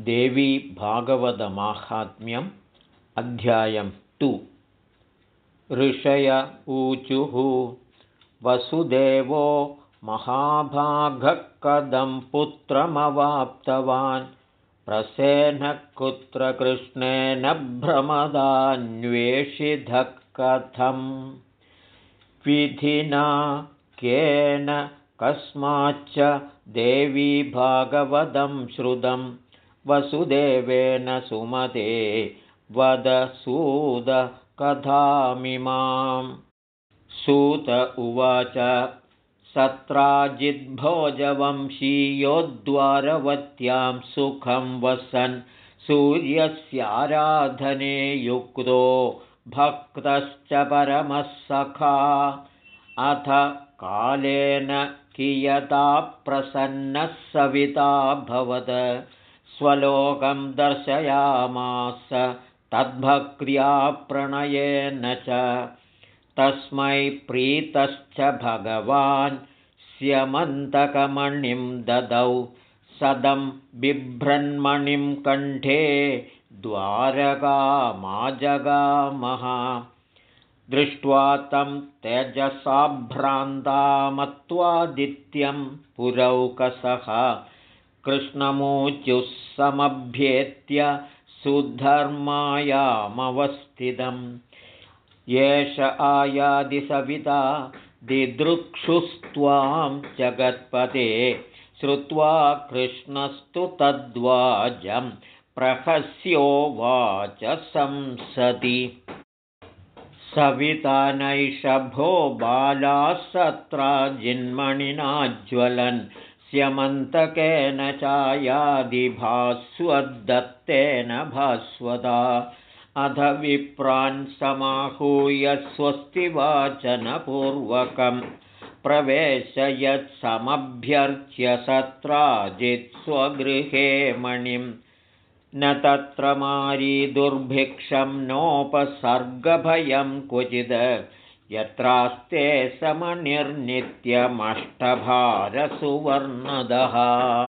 देवी भागवतमाहात्म्यम् अध्यायं टु। ऋषय ऊचुः वसुदेवो महाभागकदं पुत्रमवाप्तवान् प्रसेनः कुत्र कृष्णेन भ्रमदान्वेषिधः कथम् विधिना केन कस्माच्च देवी भागवतं श्रुतं वसुदेवेन सुमते कथामिमां सूत उवाच सत्राजिद्भोजवंशीयोद्वारवत्यां सुखं वसन् सूर्यस्याराधने युक्तो भक्तश्च परमः सखा। अथ कालेन कियता प्रसन्नः सविताभवत् स्वलोकं दर्शयामास तद्भक्त्या प्रणयेन च। तस्मै प्रीतश्च भगवान् स्यमन्तकमणिं ददौ सदं बिभ्रन्मणिं कण्ठे द्वारकामाजगामः। दृष्ट्वा तं तेजसाभ्रान्तामत्वादित्यं पुरौकसः कृष्णमूचुः समभ्येत्य सुधर्मायामवस्थितम् एष आयादिसविता दिदृक्षुस्त्वां जगत्पते श्रुत्वा कृष्णस्तु तद्वाजं प्रहस्योवाच संसति। सविता नैषभो बालाः जिन्मणिनाज्वलन् स्यमन्तकेन चायादिभास्वद्दत्तेन भास्वदा। अध विप्रान् समाहूय स्वस्तिवाचनपूर्वकं प्रवेशयत्समभ्यर्च्य सत्राजित् स्वगृहे मणिं न तत्र मारीदुर्भिक्षं नोपसर्गभयं क्वचिद् यत्रास्ते समनिर्नित्यमष्टभारसुवर्णदः।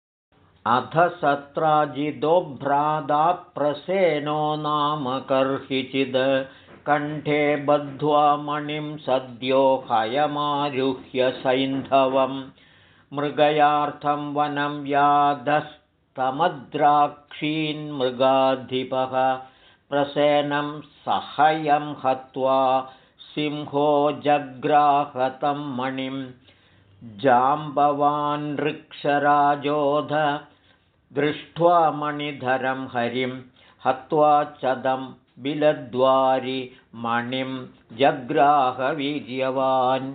अथ सत्राजिदोभ्रादाप्रसेनो नाम कर्हिचिद्। कण्ठे बद्ध्वा मणिं सद्यो हयमारुह्य सैन्धवं मृगयार्थं वनं याधस्तमद्राक्षीन्मृगाधिपः प्रसेनं सहयं हत्वा सिंहो जग्राहतं मणिं। जाम्बवानृक्षराजोध दृष्ट्वा मणिधरं हरिं। हत्वा चदं बिलद्वारि मणिं जग्राहवीर्यवान्।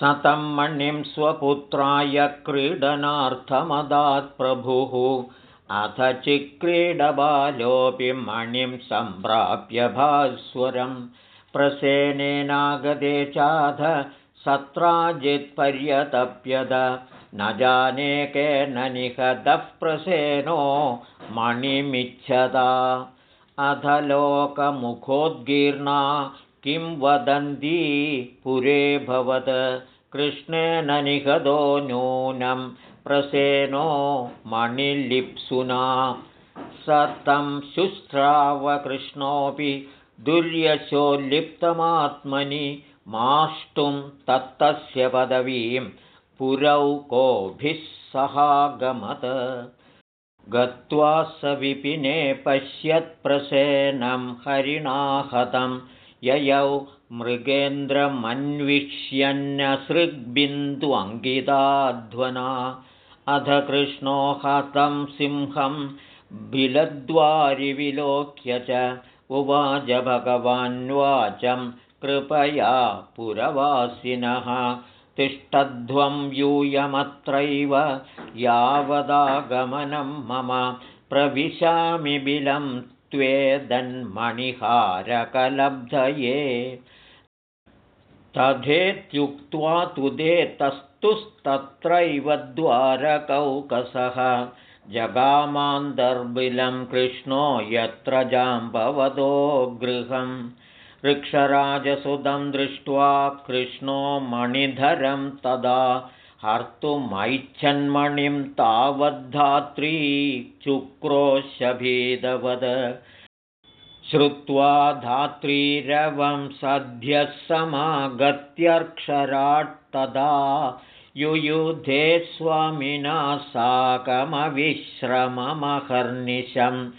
शतं मणिं स्वपुत्राय क्रीडनार्थमदात् प्रभुः। अथ चिक्रीडबालोऽपि मणिं सम्प्राप्य भास्वरं प्रसेनेनागदे चाध सत्राजित्पर्यतप्यद। न जाने केन निहतः प्रसेनो मणिमिच्छदा। अथ लोकमुखोद्गीर्णा किं वदन्ती पुरे भवत्। कृष्णेन निहतो नूनं प्रसेनो मणिलिप्सुना। स तं शुश्रावकृष्णोऽपि दुर्यशोल्लिप्तमात्मनि माष्टुं तत्तस्य पदवीं पुरौ सहागमत। गत्वा स विपिने पश्यत्प्रसेनं हरिणाहतं ययौ मृगेन्द्रमन्विष्यन्नसृग्बिन्दुवङ्गिताध्वना अध कृष्णो हतं सिंहं बिलद्वारिविलोक्य च उवाच भगवान्वाचं कृपया पुरवासिनः। तिष्ठध्वं यूयमत्रैव यावदागमनं मम प्रविशामि बिलं त्वेदन्मणिहारकलब्धये। तथेत्युक्त्वा तुदेतस्तुस्तत्रैव द्वारकौकसः जगामान्तर्बिलं कृष्णो यत्र जाम्बवदो गृहम्। वृक्षराजसुतं दृष्ट्वा कृष्णो मणिधरं तदा हर्तुमैच्छन्मणिं तावद्धात्री चुक्रोशभेदवद श्रुत्वा धात्रीरवं सद्यः समागत्यर्क्षराट्तदा युयुधे स्वामिना साकमविश्रममहर्निशम्।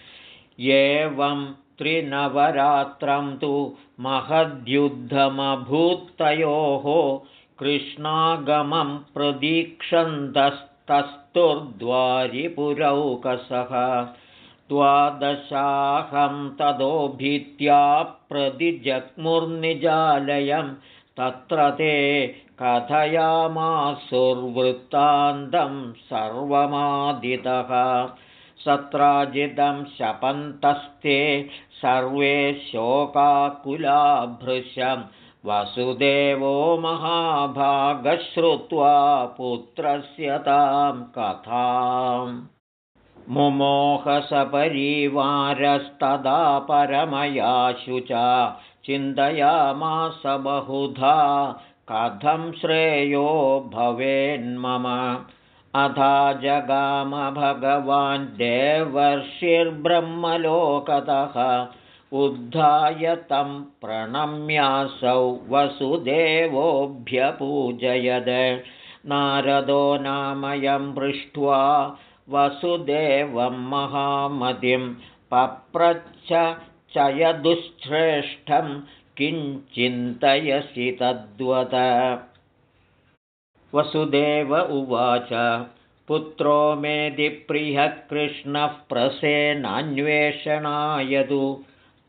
एवं त्रिनवरात्रं तु महद्युद्धमभूत्तयोः कृष्णागमं प्रदीक्षन्तस्तस्तुर्द्वारिपुरौकसः। द्वादशाहं ततो भीत्या प्रदिजग्मुर्निजालयं तत्र ते कथयामासुर्वृत्तान्तं सर्वमादितः। सत्राजितं शपन्तस्ते सर्वे शोकाकुलाभृशं। वसुदेवो महाभागश्रुत्वा पुत्रस्य तां कथाम्। मुमोहसपरिवारस्तदा परमया शुचा चिन्तयामास बहुधा कथं श्रेयो भवेन्मम? अथा जगाम भगवान् देवर्षिर्ब्रह्मलोकतः उद्धाय तं प्रणम्यासौ वसुदेवोऽभ्यपूजयद। नारदो नामयं पृष्ट्वा वसुदेवं महामतिं पप्रच्छ च यदुश्रेष्ठं किञ्चिन्तयसि तद्वत वसुदेव उवाच पुत्रो मेदिप्रियः कृष्णः प्रसेनान्वेषणायतु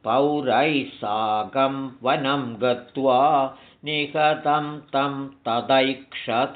पौरैः साकं वनं गत्वा निहतं तं तदैक्षत।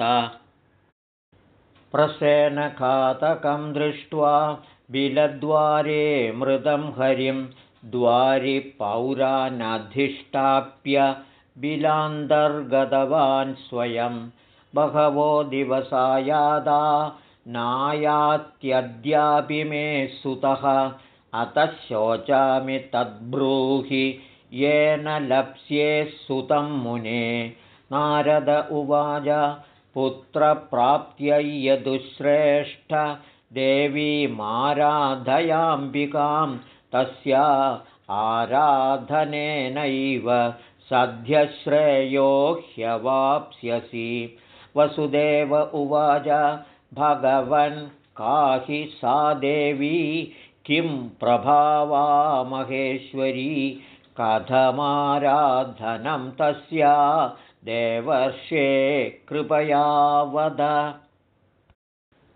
प्रसेनघातकं दृष्ट्वा बिलद्वारे मृदं हरिं द्वारिपौरानधिष्ठाप्य बिलान्तर्गतवान् स्वयं। बहवो दिवसायादा नायात्यद्यापि मे सुतः। अतः शोचामि तद्ब्रूहि येन लप्स्ये सुतं मुने। नारद उवाच पुत्रप्राप्त्यै यदुश्रेष्ठ देवीमाराधयाम्बिकां तस्या आराधनेनैव सद्यश्रेयो ह्यवाप्स्यसि। वसुदेव उवाच भगवन् काहि सा देवी? किं प्रभावा महेश्वरी? कथमाराधनं तस्या? देवर्षे कृपया वद।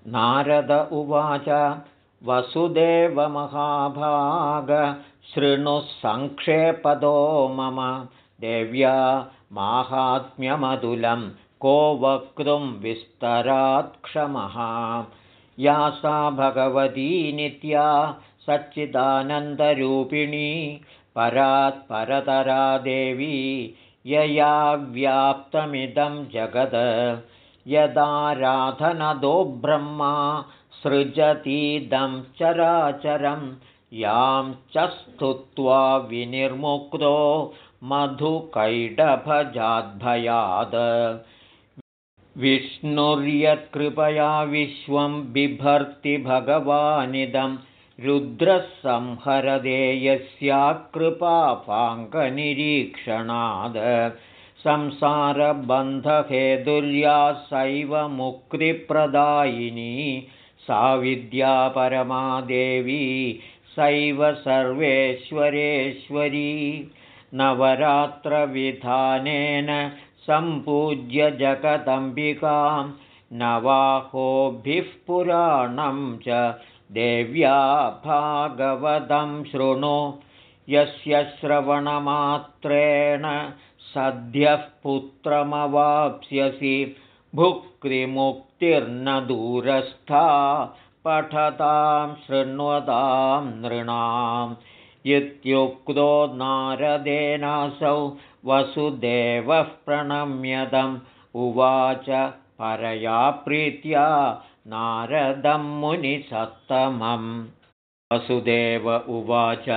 नारद उवाच वसुदेवमहाभागशृणुसङ्क्षेपदो मम। देव्या माहात्म्यमतुलं को वक्तुं विस्तरात्क्षमः या सा भगवती नित्या सच्चिदानन्दरूपिणी। परात्परतरा देवी यया व्याप्तमिदं जगद यदाराधनदो ब्रह्मा सृजतीदं चराचरं यां च स्तुत्वा विनिर्मुक्तो मधुकैडभजाद्भयाद विष्णुर्यत्कृपया विश्वं बिभर्ति भगवानिदं रुद्रः संहरदेयस्याकृपापाङ्कनिरीक्षणाद् संसारबन्धहेतुर्या सैव मुक्तिप्रदायिनी सा विद्या परमादेवी सैव सर्वेश्वरेश्वरी। नवरात्रविधानेन सम्पूज्य जगदम्बिकां नवाहोभिः पुराणं च देव्या भागवतं शृणु। यस्य श्रवणमात्रेण सद्यः पुत्रमवाप्स्यसि भुक्तिमुक्तिर्न दूरस्था पठतां शृण्वतां नृणाम् इत्युक्तो नारदेनासौ वसुदेवः प्रणम्यदम् उवाच परया प्रीत्या नारदं मुनिसत्तमम्। वसुदेव उवाच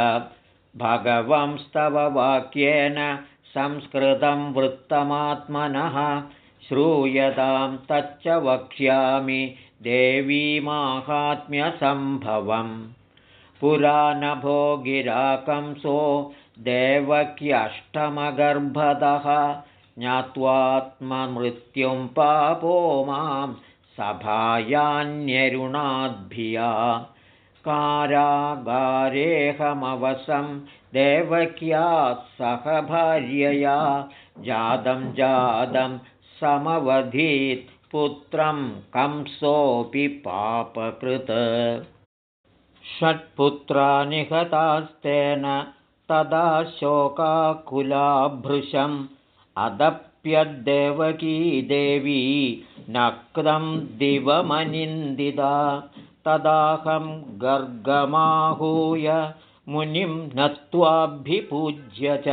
भगवंस्तव वाक्येन संस्कृतं वृत्तमात्मनः श्रूयतां तच्च वक्ष्यामि देवीमाहात्म्यसम्भवम् पुरा गिराकंसो देवक्यष्टमगर्भदः ज्ञात्वात्ममृत्युं पापो मां सभायान्यरुणाद्भिया। कारागारेऽहमवसं देवक्या सह भार्यया। जातं जातं समवधीत् पुत्रं कंसोऽपि पापकृत्। षट्पुत्रा निहतास्तेन तदा शोकाकुलाभृशम् अदप्यद्देवकी देवी नक्तं दिवमनिन्दिता। तदाहं गर्गमाहूय मुनिं नत्वाभिपूज्य च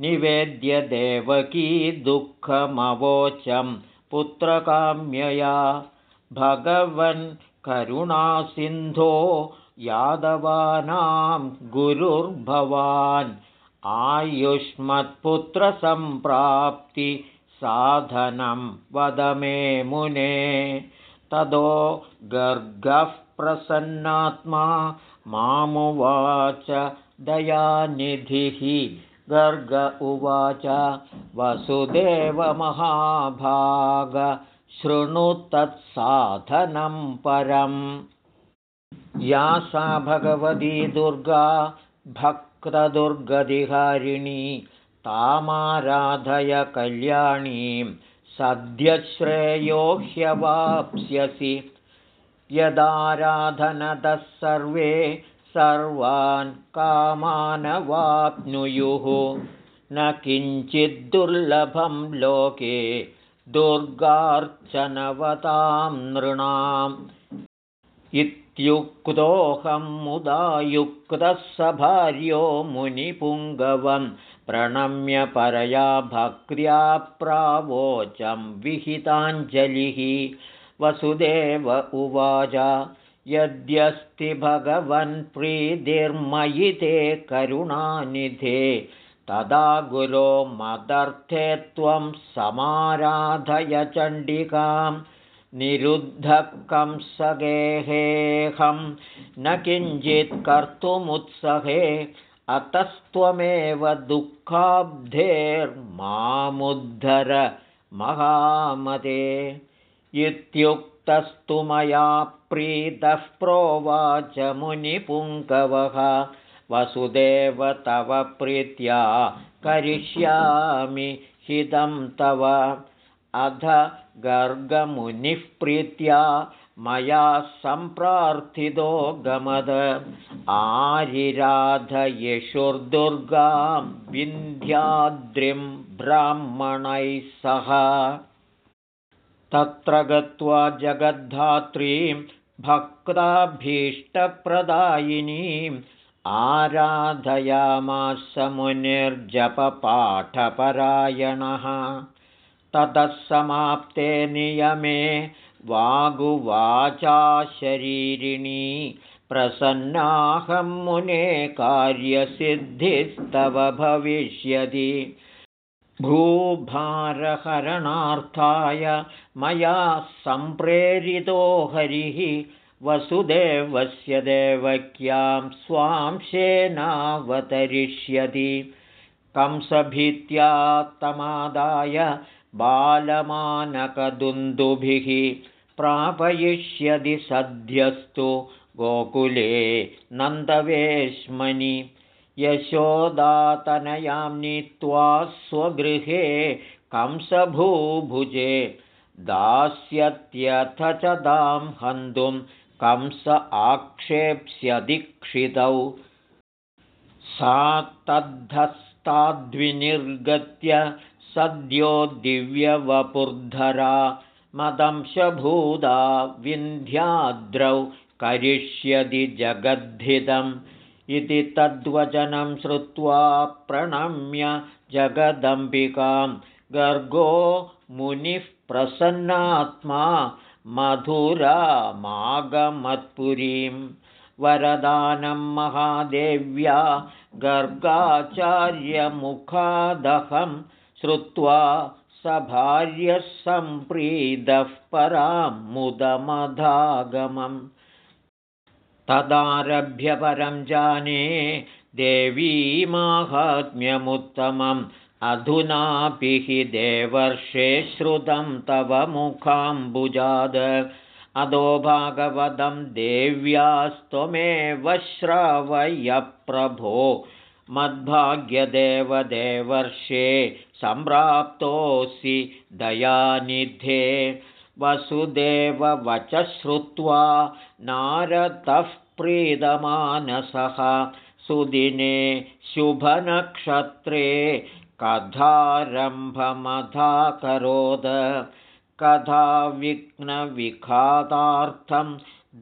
निवेद्य देवकी दुःखमवोचं पुत्रकाम्यया भगवन् करुणासिन्धो यादवानां गुरुर्भवान् आयुष्मत्पुत्रसम्प्राप्तिसाधनं वद मे मुने। तदो गर्गः प्रसन्नात्मा मामुवाच दयानिधिः गर्ग उवाच। वसुदेवमहाभाग शृणु तत्साधनं परम्। या सा भगवती दुर्गा भक्तदुर्गधिहारिणी तामाराधय कल्याणीं सद्यश्रेयो ह्यवाप्स्यसि। यदाराधनतः सर्वे सर्वान् कामानवाप्नुयुः। न किञ्चिद्दुर्लभं लोके दुर्गार्चनवतां नृणाम्। इत्युक्तोऽहं मुदा युक्तः स भार्यो मुनिपुङ्गवं प्रणम्य परया भक्त्या प्रावोचं विहिताञ्जलिः। वसुदेव उवाच यद्यस्ति भगवन्प्रीतिर्मयि ते करुणानिधे तदा गुरो मदर्थे त्वं समाराधय चण्डिकां निरुद्धकंसगेहेऽहं न किञ्चित् कर्तुमुत्सहे अतस्त्वमेव दुःखाब्धेर्मामुद्धर महामते इत्युक्तस्तु मया प्रीतः प्रोवाच मुनिपुङ्गवः। वसुदेव तव प्रीत्या करिष्यामि हितं तव। अध गर्गमुनिः प्रीत्या मया सम्प्रार्थितो गमद। आरिराधयिषुर्दुर्गां विन्ध्याद्रिं ब्राह्मणैः सह तत्र गत्वा जगद्धात्रीं भक्ताभीष्टप्रदायिनीम् आराधयामास मुनिर्जपपाठपरायणः। ततः समाप्ते नियमे वागुवाचा शरीरिणी प्रसन्नाहं मुने कार्यसिद्धिस्तव भविष्यति भूभारहरणार्थाय मया सम्प्रेरितो हरिः वसुदेवस्य देवक्यां स्वां शेनावतरिष्यति कंसभीत्या तमादाय बालमानकदुन्दुभिः प्रापयिष्यति सद्यस्तु गोकुले नन्दवेश्मनि यशोदातनयां नीत्वा स्वगृहे कंसभूभुजे दास्यत्यथ च दां हन्तुं कंस आक्षेप्स्यदीक्षितौ सा तद्धस्ताद्विनिर्गत्य सद्यो दिव्यवपुर्धरा मदंशभूदा विन्ध्याद्रौ करिष्यति जगद्धितम् इति तद्वचनं श्रुत्वा प्रणम्य जगदम्बिकां। गर्गो मुनिः प्रसन्नात्मा मधुरामागमत्पुरीं। वरदानं महादेव्या गर्गाचार्यमुखादहं श्रुत्वा स भार्यः सम्प्रीतः परां मुदमधागमम् तदारभ्य परं जाने देवीमाहात्म्यमुत्तमम् अधुनापि हि देवर्षे श्रुतं तव मुखाम्बुजाद। अधो भागवतं देव्यास्त्वमेव श्रावयप्रभो। मद्भाग्यदेवदेवर्षे सम्प्राप्तोऽसि दयानिधे वसुदेववच श्रुत्वा नारदः प्रीदमानसः सुदिने शुभनक्षत्रे कथारम्भमधाकरोद। कथाविघ्नविखातार्थं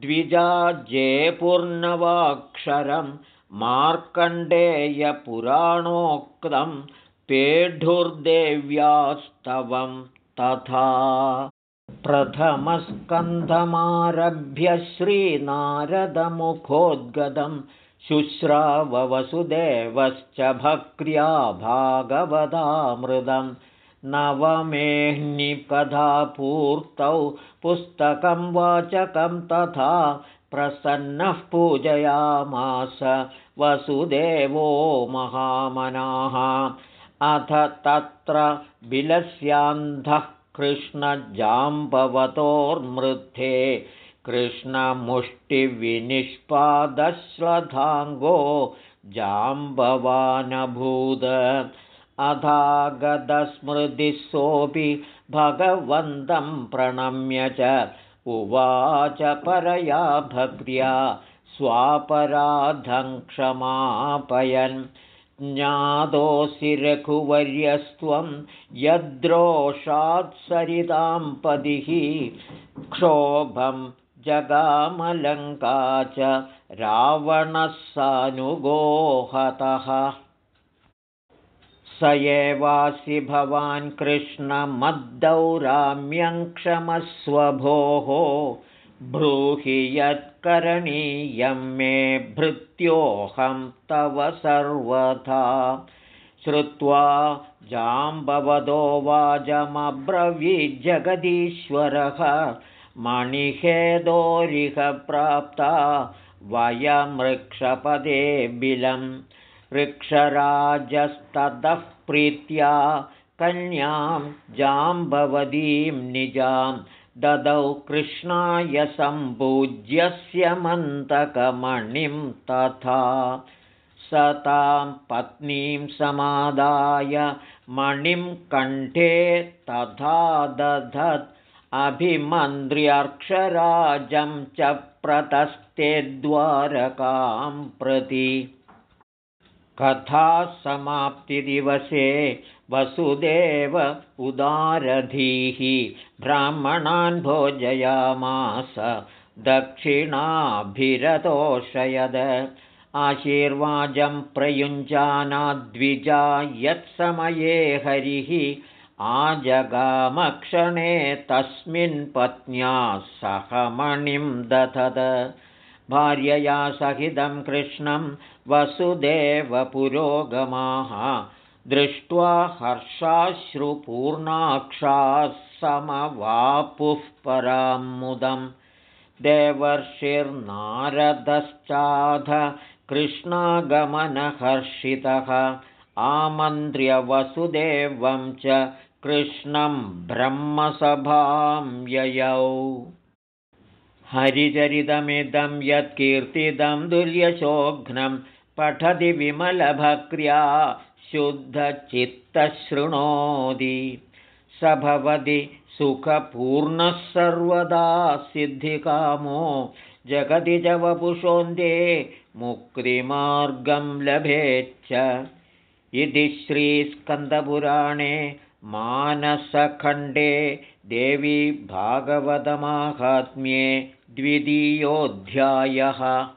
द्विजाजेपूर्णवाक्षरं मार्कण्डेयपुराणोक्तं पेढुर्देव्यास्तवं तथा प्रथमस्कन्धमारभ्य श्रीनारदमुखोद्गतं शुश्राववसुदेवश्च भक्र्या भागवतामृतं। नवमेह्निकथापूर्तौ पुस्तकं वाचकं तथा प्रसन्नः पूजयामास वसुदेवो महामनाः। अथ तत्र बिलस्यान्धः कृष्णजाम्बवतोर्मृद्धे कृष्णमुष्टिविनिष्पादश्रधाङ्गो जाम्बवानभूद अधागतस्मृतिः भगवन्तं प्रणम्य च उवाच परया भक्र्या स्वापराधं क्षमापयन् ज्ञातोऽसि रघुवर्यस्त्वं यद्रोषात्सरितां पदिः क्षोभं जगामलङ्का च रावणः सानुगोहतः। स एवासि भवान् कृष्णमद्दौराम्यं क्षमस्वभोः ब्रूहि यत्करणीयं मे भृत्योऽहं तव सर्वथा। श्रुत्वा जाम्बवदो वाजमब्रवीज्जगदीश्वरः मणिहेदोरिह प्राप्ता वयमृक्षपदे बिलं वृक्षराजस्ततः प्रीत्या कन्यां जाम्बवदीं निजाम् ददौ कृष्णाय सम्पूज्यस्य मन्तकमणिं तथा स तां पत्नीं समादाय मणिं कण्ठे तथा दधत् अभिमन्त्र्यक्षराजं च प्रतस्ते द्वारकां प्रति। कथासमाप्तिदिवसे वसुदेव उदारधीः ब्राह्मणान् भोजयामास दक्षिणाभिरतोषयद। आशीर्वाजं प्रयुञ्जानाद्विजा यत्समये हरिः आजगामक्षणे तस्मिन् पत्न्या सहमणिं दधद। भार्यया सहितं कृष्णं वसुदेवपुरोगमाः दृष्ट्वा हर्षाश्रुपूर्णाक्षाः समवापुः परां मुदं देवर्षिर्नारदश्चाध कृष्णागमनहर्षितः। आमन्त्र्यवसुदेवं च कृष्णं ब्रह्मसभां ययौ। हरिचरितमिदं यत्कीर्तिदं दुर्यशोघ्नं पठति विमलभक्र्या शुद्धचित्तशृणोति। स भवति सुखपूर्णः सर्वदा सिद्धिकामो। जगति च वपुषोन्दे मुक्तिमार्गं लभेच्च। इति श्रीस्कन्दपुराणे मानसखण्डे देवी भागवतमाहात्म्ये द्वितीयोऽध्यायः